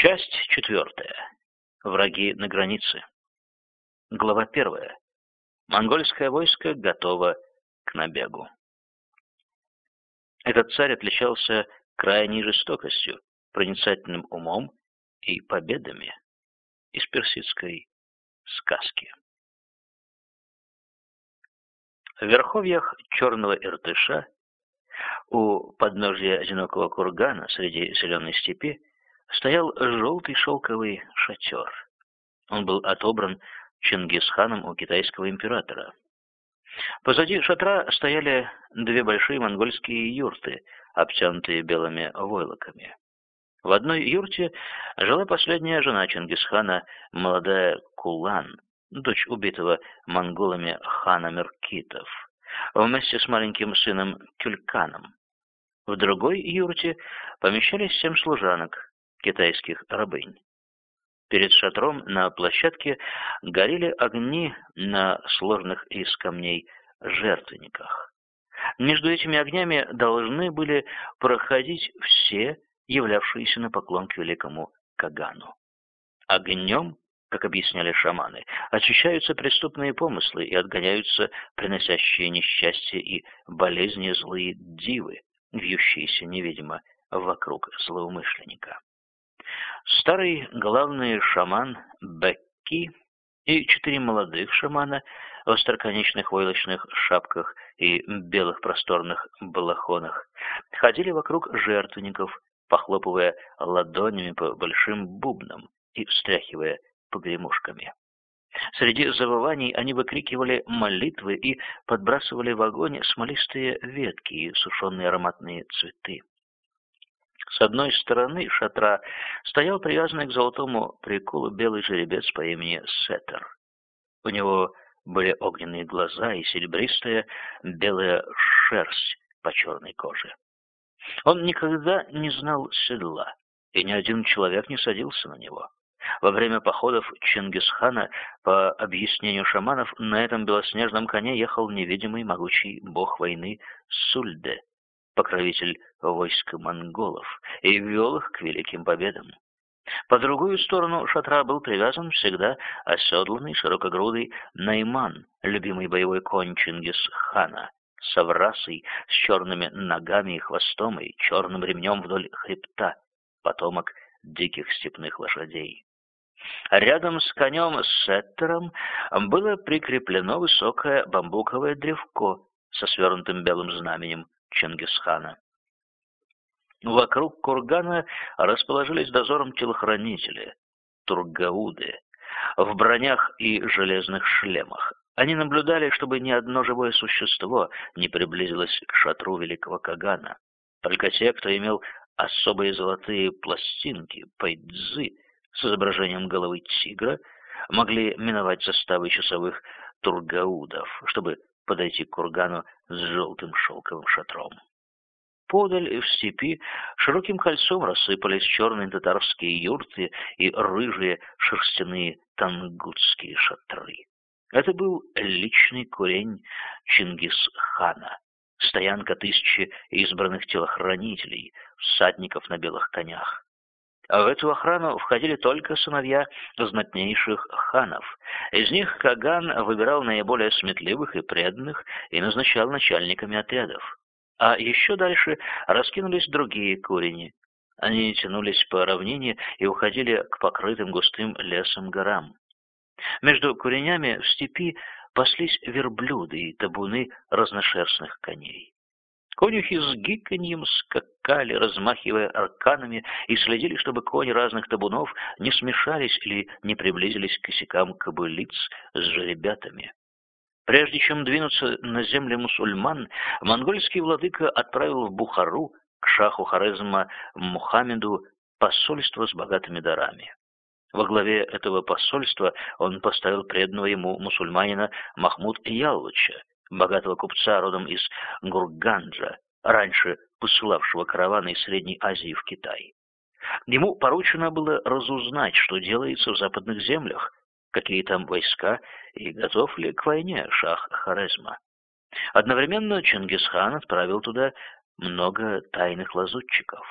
Часть четвертая. Враги на границе. Глава первая. Монгольское войско готово к набегу. Этот царь отличался крайней жестокостью, проницательным умом и победами из персидской сказки. В верховьях Черного Иртыша, у подножья одинокого кургана среди зеленой степи, стоял желтый шелковый шатер. Он был отобран Чингисханом у китайского императора. Позади шатра стояли две большие монгольские юрты, обтянутые белыми войлоками. В одной юрте жила последняя жена Чингисхана, молодая Кулан, дочь убитого монголами хана Меркитов, вместе с маленьким сыном Кюльканом. В другой юрте помещались семь служанок, китайских рабынь. Перед шатром на площадке горели огни на сложных из камней жертвенниках. Между этими огнями должны были проходить все, являвшиеся на поклон к великому Кагану. Огнем, как объясняли шаманы, очищаются преступные помыслы и отгоняются приносящие несчастье и болезни злые дивы, вьющиеся невидимо вокруг злоумышленника. Старый главный шаман Бекки и четыре молодых шамана в остроконечных войлочных шапках и белых просторных балахонах ходили вокруг жертвенников, похлопывая ладонями по большим бубнам и встряхивая погремушками. Среди завываний они выкрикивали молитвы и подбрасывали в огонь смолистые ветки и сушеные ароматные цветы. С одной стороны шатра стоял привязанный к золотому приколу белый жеребец по имени Сеттер. У него были огненные глаза и серебристая белая шерсть по черной коже. Он никогда не знал седла, и ни один человек не садился на него. Во время походов Чингисхана, по объяснению шаманов, на этом белоснежном коне ехал невидимый могучий бог войны Сульде, покровитель войска монголов, и вел их к великим победам. По другую сторону шатра был привязан всегда оседланный широкогрудый Найман, любимый боевой конь Чингисхана, с аврасой, с черными ногами и хвостом и черным ремнем вдоль хребта, потомок диких степных лошадей. Рядом с конем Сеттером было прикреплено высокое бамбуковое древко со свернутым белым знаменем, Чингисхана. Вокруг кургана расположились дозором телохранители, тургауды, в бронях и железных шлемах. Они наблюдали, чтобы ни одно живое существо не приблизилось к шатру великого Кагана. Только те, кто имел особые золотые пластинки, пайдзы, с изображением головы тигра, могли миновать составы часовых тургаудов, чтобы подойти к кургану с желтым шелковым шатром. Подаль в степи широким кольцом рассыпались черные татарские юрты и рыжие шерстяные тангутские шатры. Это был личный курень Чингисхана, стоянка тысячи избранных телохранителей, всадников на белых конях. В эту охрану входили только сыновья знатнейших ханов. Из них Каган выбирал наиболее сметливых и преданных и назначал начальниками отрядов. А еще дальше раскинулись другие курени. Они тянулись по равнине и уходили к покрытым густым лесом горам. Между куренями в степи паслись верблюды и табуны разношерстных коней. Конюхи с гиканьем скакали, размахивая арканами, и следили, чтобы кони разных табунов не смешались или не приблизились к косякам кобылиц с жеребятами. Прежде чем двинуться на земли мусульман, монгольский владыка отправил в Бухару к шаху Хорезма Мухаммеду посольство с богатыми дарами. Во главе этого посольства он поставил преданного ему мусульманина Махмуд Яллуча, богатого купца родом из Гурганджа, раньше посылавшего караваны из Средней Азии в Китай. Ему поручено было разузнать, что делается в западных землях, какие там войска и готов ли к войне шах Хорезма. Одновременно Чингисхан отправил туда много тайных лазутчиков.